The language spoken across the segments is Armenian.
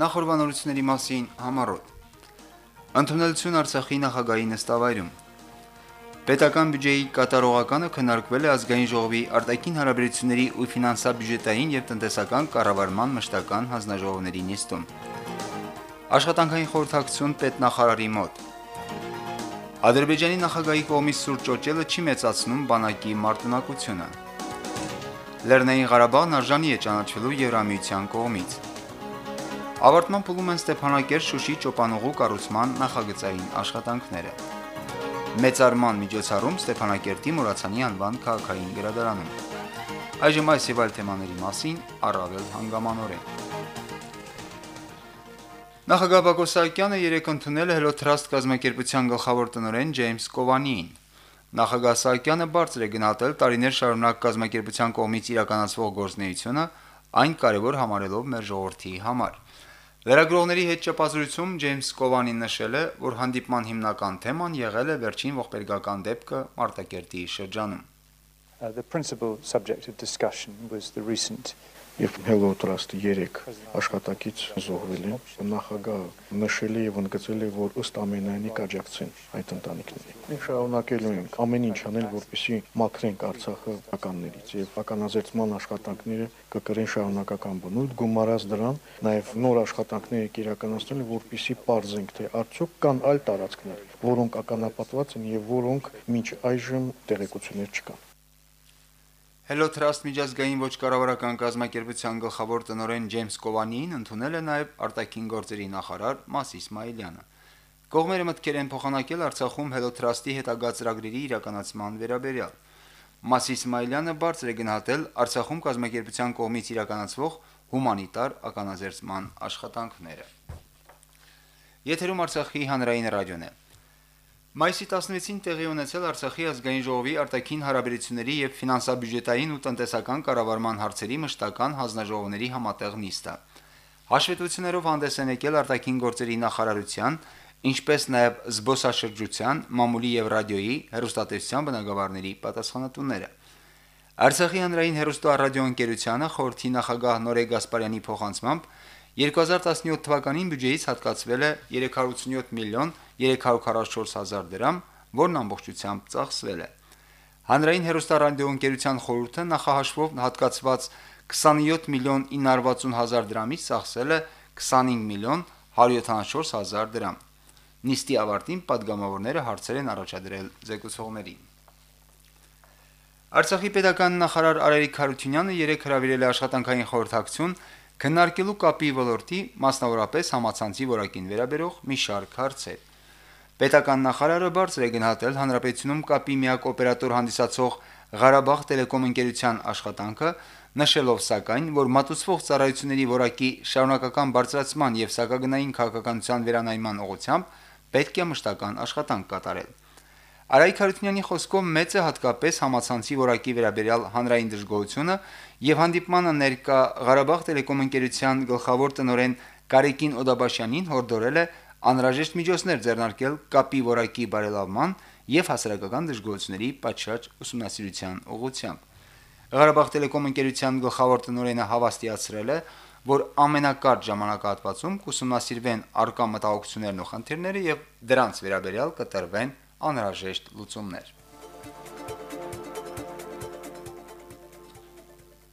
Նախորbanությունների մասին համառոտ։ Ընդունելություն Արցախի նախագահի նստավայրում։ Պետական բյուջեի կատարողականը քննարկվել է ազգային ժողովի արտաքին հարաբերությունների ու ֆինանսա-բյուջետային եւ տնտեսական կառավարման մշտական հանձնաժողովների նիստում։ Աշխատանքային խորհրդակցություն պետնախարարի մոտ։ Ադրբեջանի նախագահի կողմից սուրճ ճոճելը չի մեծացնում բանակի մարտունակությունը։ Լեռնային Ղարաբաղն արժանի է ճանաչվելու Եվրամիության կողմից։ Ավարտման փուլում են Ստեփանակերտ Շուշի ճոպանուղու կառուցման նախագծային աշխատանքները։ Մեծարման միջոցառում Ստեփանակերտի Մուրացանի անվան քաղաքային գրադարանում։ Այժմ այս եւ այլ թեմաների մասին առավել հանգամանորեն։ Նախագահ Բակո Սահակյանը երեկ ընդունել է Hello Trust կազմակերպության գլխավոր տնօրեն Ջեյմս Կովանիին։ Նախագահ Սահակյանը բարձր է գնահատել տարիներ շարունակ կազմակերպության կողմից իրականացվող գործունեությունը, այն կարևոր համարելով մեր ժողովրդի համար։ Լրագրողների հետ ճապազրույցում Ջեյմս Կովանին նշել է, որ հանդիպման հիմնական թեման եղել է վերջին ողբերգական դեպքը Մարտակերտի շրջանում։ Uh, the principal subject of discussion was the recent Երբ Hello Trust 3 աշխատակից զոհվել են, նախագահը նշել է եւ ընդգծել է, որ ըստ ամենայնի կաջակցեն այդ ընտանիքներին։ Մենք շարունակելու ենք ամեն ինչ անել, որպեսզի մաքրենք Արցախը ականներից եւ ականաձերծման աշխատանքները կկրեն շարունակական բնույթ, գումարած դրան նաեւ նոր աշխատանքներ կիրականացնել, որպեսզի parzենք, թե արդյոք կան այլ տարածքներ, որոնք ականապատված են եւ որոնք մինչ այժմ տեղեկություններ չկան։ Hello Trust միջազգային ոչ կառավարական կազմակերպության գլխավոր տնօրեն Ջեյմս Կովանիին ընդունել է նաև արտաքին գործերի նախարար Մաս Իսմայելյանը։ Կողմերը մտքեր են փոխանակել Արցախում Hello Trust-ի հետագա ծրագրերի իրականացման վերաբերյալ։ Մաս Իսմայելյանը բարձր է գնահատել Արցախում կազմակերպության կողմից իրականացվող հումանիտար ականաձերծման աշխատանքները։ Եթերում Արցախի հանրային ռադիոն է։ Մայիսի 16-ին տեղի ունեցել Արցախի ազգային ժողովի արտաքին հարաբերությունների եւ ֆինանսա-բյուջետային ու տնտեսական կառավարման հարցերի մշտական հանձնաժողովների համատեղ նիստը։ Հաշվետվություններով հանդես են եկել արտաքին գործերի նախարարության, ինչպես նաեւ զբոսաշրջության, մամուլի եւ ռադիոյի, հեռուստատեսության բնագավառների պատասխանատուները։ Արցախի հանրային հեռուստո ռադիոընկերությանը խորհրդի նախագահ Նորե Գասպարյանի փոխանցմամբ 2017 թվականին բյուջեից հատկացվել է 387 միլիոն 344000 դրամ, որն ամբողջությամբ ծախսվել է։ Հանրային հերոստարադիոընկերության խորհուրդը նախահաշվով հատկացված 27 միլիոն 960 հազար դրամից ծախսել է 25 միլիոն 174 հազար դրամ։ Նիստի ավարտին падգամավորները հարցեր են առաջադրել զեկուցողներին։ Արցախի պետական նախարար Արարիկ Խարությունյանը երեք հրավիրել է աշխատանքային խորհրդակցություն քննարկելու կապի ոլորտի, մասնավորապես համացանցի որակին վերաբերող մի շարք հարցեր։ Պետական նախարարը բարձր է գնահատել հանրապետությունում կապի միակ օպերատոր հանդիսացող Ղարաբաղ տելեկոմ ընկերության աշխատանքը, նշելով սակայն, որ մատուցվող ծառայությունների որակի շարունակական բարձրացման եւ սակագնային քաղաքականության վերանայման ուղղությամբ պետք է մշտական աշխատանք կատարել։ Արայք Հարությունյանի խոսքով մեծ է հատկապես համացանցի որակի վերաբերյալ հանրային դժգոհությունը եւ հանդիպմանը ներկա Ղարաբաղ տելեկոմ ընկերության գլխավոր տնօրեն Կարեկին Օդաբաշյանին հորդորել է անհրաժեշտ միջոցներ ձեռնարկել կապի որակի բարելավման եւ հասարակական դժգոհությունների պատշաճ ուսումնասիրության ուղղությամբ։ Ղարաբաղ տելեկոմ ընկերության գլխավոր տնօրենը հավաստիացրել է, որ ամենակարճ ժամանակահատվածում կուսումնասիրվեն արկա մտահոգություններն ու խնդիրները եւ դրանց վերաբերյալ կտրվեն անհրաժեշտ լուծումներ։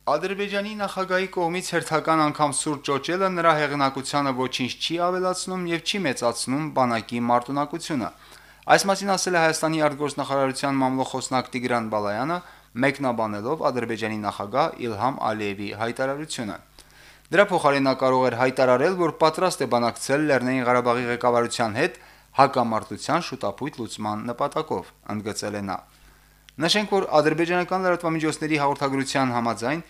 Ադրբեջանի նախագահի կողմից հերթական անգամ սուր ճոճելը նրա հեղինակությանը ոչինչ չի ավելացնում եւ չի մեծացնում բանակի մարտունակությունը։ Այս մասին ասել է Հայաստանի արտգործնախարարության մամլոխոսնակ Տիգրան Բալայանը, մեկնաբանելով Ադրբեջանի նախագահ Իլհամ Ալիևի հայտարարությունը։ Դրա փոխարեն նա կարող էր հայտարարել, որ պատրաստ է բանակցել Լեռնային Ղարաբաղի ղեկավարության հետ հակամարտության շուտապույտ լուծման նպատակով, ընդգծել է նա։ Նշենք, որ ադրբեջանական լրատվամիջոցների հաղորդագրության համաձայն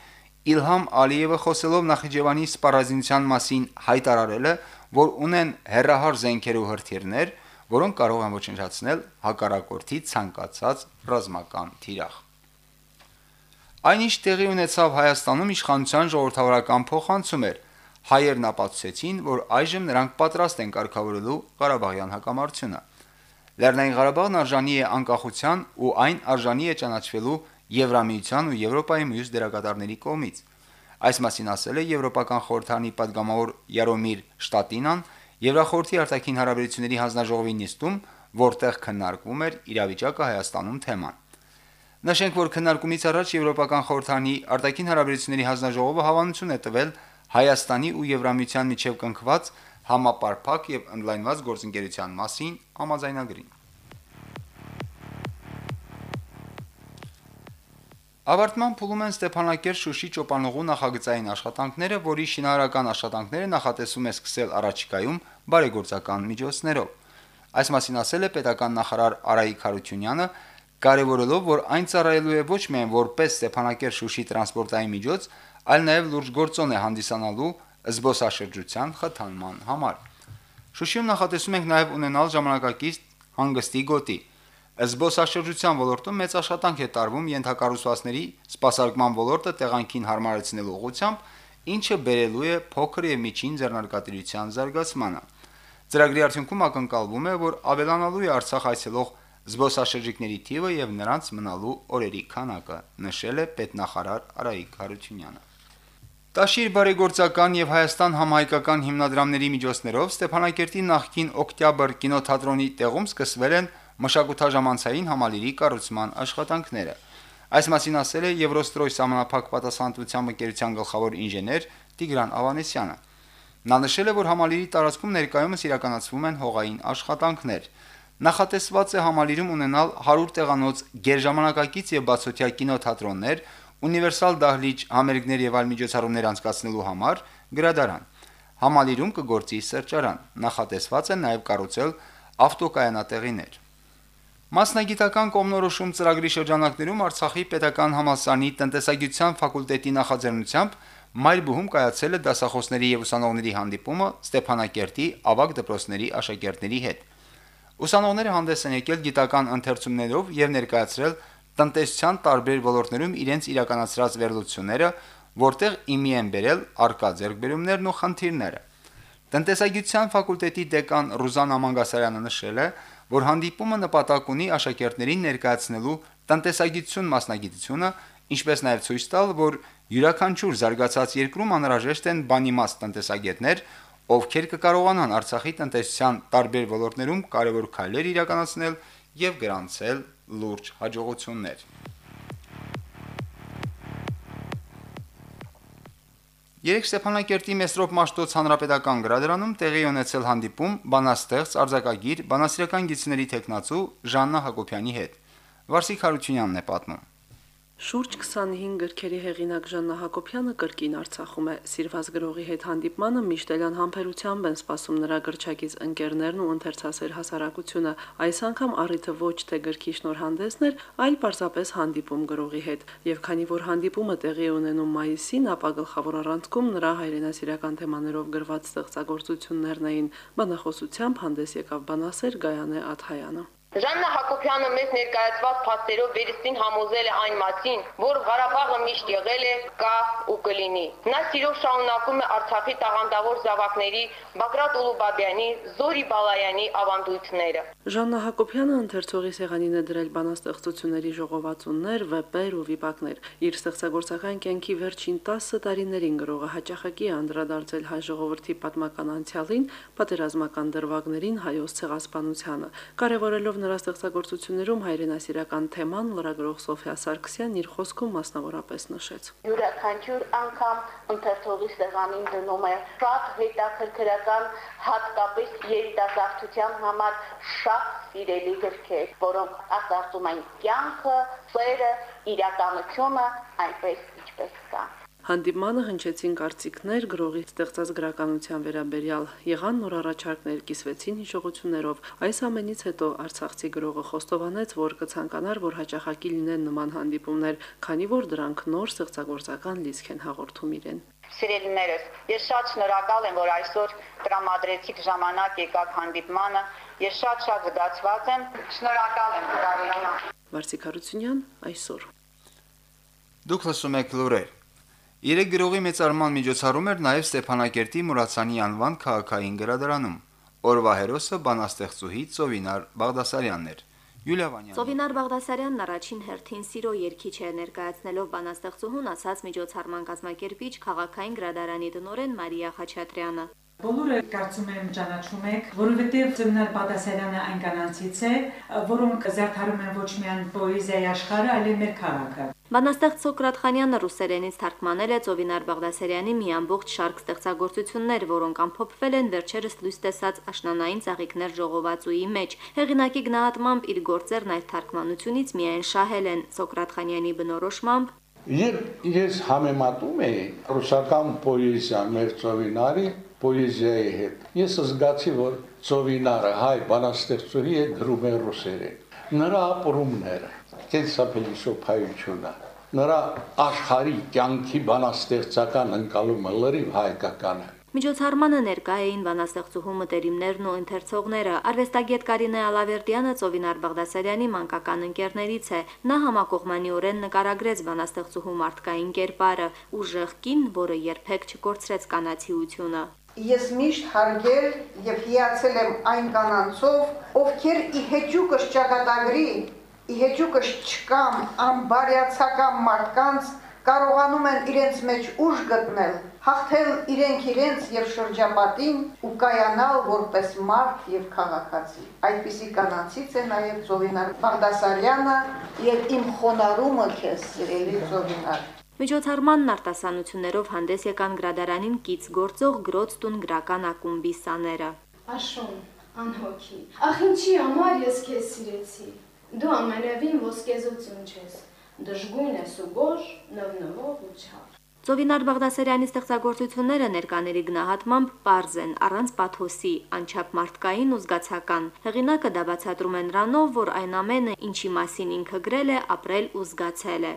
Իլհամ Ալիևը խոսելով Նախիջևանի սպառազինության մասին հայտարարել է, որ ունեն հերրահար զենքեր ու հրթիռներ, որոնք կարող են ոչնչացնել հակառակորդի ցանկացած ռազմական թիրախ։ Այնինչ տեղի ունեցավ Հայաստանում իշխանության ժողովրդավարական փոխանցում էր հայերն ապացուցեցին, որ այժմ նրանք պատրաստ են կարգավորելու Ղարաբաղյան հակամարտությունը։ Լեռնային Ղարաբաղն արժանի է անկախության ու այն արժանի է ճանաչվելու Եվրամիության ու Եվրոպայի մյուս դերակատարների կողմից։ Այս մասին ասել է Եվրոպական խորհրդանի падգամավոր Յարոմիր Շտատինան Եվրախորհրդի արտաքին հարաբերությունների հանձնաժողովի նիստում, որտեղ քննարկվում էր իրավիճակը Հայաստանում թեման։ Նշենք, որ քննարկումից առաջ Եվրոպական խորհրդանի արտաքին հարաբերությունների հանձնաժողովը հավանություն է տվել Հայաստանի ու Եվրամիության միջև կնքված համապարփակ եւ ընդլայնված գործընկերության մասին համաձայնագրին։ Ավարտման փուլում են Ստեփանակերտ Շուշի ճոպանուղու նախագծային աշխատանքները, որի շինարարական աշխատանքները նախատեսում է սկսել առաջիկայում բարեգործական միջոցներով։ Այս մասին ասել է պետական նախարար Արայիկ Խարությունյանը, կարևորելով, որ այն ծառայելու է ոչ միայն որպես Ստեփանակերտ Շուշի տրանսպորտային միջոց, այլ նաև լուրջ գործոն է հանդիսանալու զբոսաշրջության խթանման համար։ Շուշիում նախատեսում ենք նաև ունենալ ժամանակակից հանգստի գոտի։ Զբոսաշրջության ոլորտում մեծ աշխատանք է տարվում ենթակառուցվածքների սպասարկման ոլորտը տեղանքին հարմարեցնելու ուղղությամբ, ինչը բերելու է փոքր եւ միջին ձեռնարկատիրության զարգացմանը։ Ծրագրի արդյունքում ակնկալվում է, որ ավելանալու է Արցախ այցելող զբոսաշրջիկների թիվը եւ նրանց մնալու օրերի քանակը, նշել է պետնախարար Արայիկ Հարությունյանը։ Տաշիր բարեգործական եւ Հայաստան համահայկական հիմնադրամների միջոցներով Ստեփանակերտի նախկին Օկտյաբր կինոթատրոնի տեղում սկսվել են մշակութաժամանցային համալիրի կառուցման աշխատանքները։ Այս մասին ասել է Եվրոստրոյ համանախապակ պատասխանատվության ընկերության գլխավոր ինժեներ Տիգրան Ավանեսյանը։ Նա նշել է, որ համալիրի տարածքում ներկայումս իրականացվում են հողային աշխատանքներ։ Նախատեսված է համալիրում ունենալ 100 տեղանոց գերժամանակակից եւ բացօթյա կինոթատրոններ, ունիվերսալ դահլիճ, համերգներ եւ այլ միջոցառումներ անցկացնելու համար գրադարան։ Համալիրում կգործի սրճարան։ Նախատեսված է նաեւ կառուցել ավտոկայանատեղիներ։ Մասնագիտական կողմնորոշում ծրագրի շրջանակներում Արցախի պետական համալսարանի տնտեսագիտության ֆակուլտետի նախաձեռնությամբ Մայրբուհում կայացել է դասախոսների եւ ուսանողների հանդիպումը Ստեփանակերտի ավագ դպրոցների աշակերտների հետ։ Ուսանողները հանդես են եկել գիտական ընթերցումներով եւ ներկայացրել տնտեսության տարբեր ոլորտներում իրենց իրականացրած վերլուծությունները, որտեղ իմի են բերել արկա ձեռքբերումներն ու խնդիրները։ Տնտեսագիտության ֆակուլտետի դեկան Ռուզանա Մանգասարյանը նշել է, որ հանդիպումը նպատակ ունի աշակերտներին ներկայացնելու տնտեսագիտություն մասնագիտությունը, ինչպես նաև ցույց տալ, որ յուրաքանչյուր զարգացած երկրում անհրաժեշտ են բանիմաց տնտեսագետներ, ովքեր կկարողանան Արցախի տնտեսության տարբեր ոլորտներում կարևոր քայլեր իրականացնել եւ գրանցել լուրջ հաջողություններ։ Երեք Ստեփանակերտի Մեսրոպ Մաշտոց հանրապետական գրադարանում տեղի ունեցել հանդիպում բանաստեղծ արձակագիր բանասիրական գիծների տեխնացու Ժաննա Հակոբյանի հետ։ Վարսիկ Հարությունյանն է պատմում։ Շուրջ 25 գրքերի հեղինակ Ժաննա Հակոբյանը կրկին Արցախում է։ Սիրված գրողի հետ հանդիպմանը միշտ էլ անհամբերությամբ են սպասում նրա գրչակից ընկերներն ու ընթերցասեր հասարակությունը։ Այս անգամ առիթը ոչ թե գրքի շնորհանդեսն էր, այլ պարզապես հանդիպում գրողի հետ։ Եվ քանի որ հանդիպումը տեղի ունենում մայիսին, ապա գլխավոր առանցքում նրա հայրենասիրական թեմաներով գրված ստեղծագործություններն էին։ Բանախոսությամբ հանդես եկավ բանասեր Գայանե Աթայանը։ Ժաննա Հակոբյանը մեզ ներկայացված փաստերով վերստին համոզել է այն մասին, որ Ղարաբաղը միշտ եղել է, կա ու կլինի։ Նա սիրով շարունակում է Արցախի տաղանդավոր զավակների Բագրատ Ուլուբաբյանի, Զորի Բալայանի ավանդույթները։ Ժաննա Հակոբյանը ընթերցողի սեղանին է դրել բանաստեղծությունների ժողովածուններ, վեպեր ու վիպակներ։ Իր ստեղծագործական կյանքի վերջին 10 տարիներին գրողը հաճախակի է անդրադարձել հայ ժողովրդի պատմական անցյալին, պատերազմական դրվագներին, հայոց ցեղասպանությանը։ Կարևորելով նրա ստեղծագործություններում հայրենասիրական թեման լրագրող Սոֆիա Սարգսյանն իր խոսքում մասնավորապես նշեց։ Յուրաքանչյուր անգամ ընթերցողի սեղանին դնում է շատ հետաքրքրական հատկապես երիտասարդության համար շատ սիրելի գրքեր, որոնք ասացում են կյանքը, սերը, իրականությունը այնպես ինչպես կա։ Հանդիպմանը հնչեցին կարծիքներ գրողի ստեղծած գրականության վերաբերյալ, եղան նոր առաջարկներ, կիսվեցին հիշողություններով։ Այս ամենից հետո Արցախցի գրողը խոստովանեց, որ կցանկանար, որ հաճախակի լինեն նման հանդիպումներ, քանի որ դրանք նոր ստեղծագործական լիցք են հաղորդում իրեն։ Սիրելիներս, ես շատ շնորհակալ եմ, որ այսօր տրամադրեցիք ժամանակ եկաք հանդիպմանը։ Ես շատ-շատ զգացված եմ։ Շնորհակալ եմ, Կարինա։ Վարսիկ Հարությունյան այսօր։ Դուք լսում եք լուրեր։ Երեք գրողի մեծարման միջոցառում էր նաև Ստեփանակերտի Մուրացանի անվան քաղաքային գրադարանում։ Օրվա հերոսը բանաստեղծուհի Ծովինար Բաղդասարյանն էր։ Յուլիա Վանյան Ծովինար Բաղդասարյանն առաջին հերթին սիրո երկիչ է ներկայացնելով բանաստեղծուհուն ասաց միջոցառման կազմակերպիչ քաղաքային գրադարանի տնօրեն Մարիա Խաչատրյանը։ Բոլորը կարծում եմ ճանաչում եք, որովհետև Ծննդար Բադասարյանը այն կանանցից է, որոնք զարդարում են ոչ միայն պոեզիայի աշխարհը, այլև մեր քաղաքը։ Բանաստեղծ Սոկրատ Խանյանը ռուսերենից թարգմանել է Ծովինար Բաղդասարյանի մի ամբողջ շարք ստեղծագործություններ, որոնք ամփոփվել են վերջերս լույս տեսած աշնանային ծաղիկներ ժողովածուի մեջ։ Հեղինակի գնահատմամբ իր գործերն այդ թարգմանությունից միայն շահել են Սոկրատ Խանյանի բնորոշմամբ Երբ ես համեմատում էի ռուսական պոեզիա մեր ծովինարի պոեզիայի հետ, ես զգացի, որ ծովինարը հայ բանաստեղծուհի է գրում է ռուսերեն։ Նրա ապրումները, կենսապելի շոփայությունը, նրա աշխարհի կյանքի բանաստեղծական ընկալումը լրիվ հայկական է։ Միջոցառմանը ներկա էին բանաստեղծուհու մտերիմներն ու ընթերցողները։ Արվեստագետ Կարինե Ալավերդյանը Ծովինար Բաղդասարյանի մանկական ընկերներից է։ Նա համակողմանիորեն նկարագրեց բանաստեղծուհու մարդկային կերպարը, ուժեղ կին, որը երբեք չկորցրեց կանացիությունը։ Ես միշտ հարգել եւ հիացել եմ այն կանանցով, ովքեր ի հեճուկս ճակատագրի, ի կհեճուկս չկամ անբարյացական մարդկանց կարողանում են իրենց մեջ ուժ գտնել, հաղթել իրենք իրենց եւ շրջապատին ու կայանալ որպես մարդ եւ քաղաքացի։ Այդպիսի կանանցից է նաեւ Զովինար Բաղդասարյանը եւ իմ խոնարհումը քեզ սիրելի Զովինար։ Միջոցառմանն արտասանություններով հանդես եկան գրադարանին կից գործող գրոցտուն գրական ակումբի սաները։ Աշոն, անհոգի։ Ախ ինչի համար ես քեզ սիրեցի։ Դու ամենևին ոսկեզություն ես։ Դժգույն ես ու գոժ, նվնվով ու չար։ Ծովինար Բաղդասարյանի ստեղծագործությունները ներկաների գնահատմամբ པարզ են, առանց պաթոսի, անչափ մարդկային ու զգացական։ Հեղինակը դա բացատրում է նրանով, որ այն ամենը, ինչի մասին ինքը գրել է, ապրել ու զգացել է։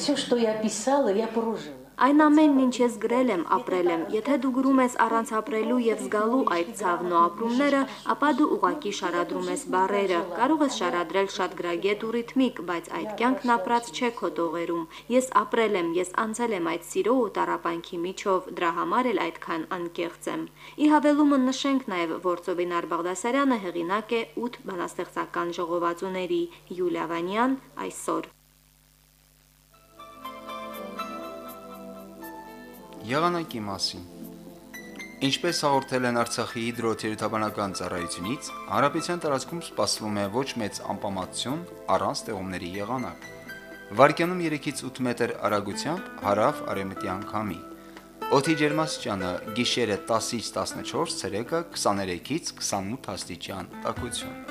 Все, что я писала, я прожила. Այն ամենն, ինչ ես գրել եմ, ապրել եմ։ Եթե դու գրում ես առանց ապրելու եւ զգալու այդ ցավն ու ապրումները, ապա դու ուղակի շարադրում ես բարերը։ Կարող ես շարադրել շատ գրագետ ու ռիթմիկ, բայց այդ կյանքն ապրած չէ քո տողերում։ Ես ապրել եմ, ես անցել եմ այդ սիրո ու տարապանքի միջով, դրա համար էլ այդքան անկեղծ եմ։ Ի հավելումը նշենք նաեւ, որ Ծովինար Բաղդասարյանը հեղինակ է 8 բանաստեղծական ժողովածուների Յուլիա Վանյան այսօր Եղանակի մասին. Ինչպես հաղորդել են Արցախի հիդրոթերապևտաբանական ծառայությունից, հարաբեցյան տարածքում սպասվում է ոչ մեծ անպամատություն առանց տեղումների եղանակ։ Վարկյանում 3-ից 8 մետր արագությամբ հարավ արևմտյան քամի։ Օդի ջերմաստիճանը՝ գիշերը 10-ից 14, ցերեկը 23-ից 28 աստիճան տաքություն։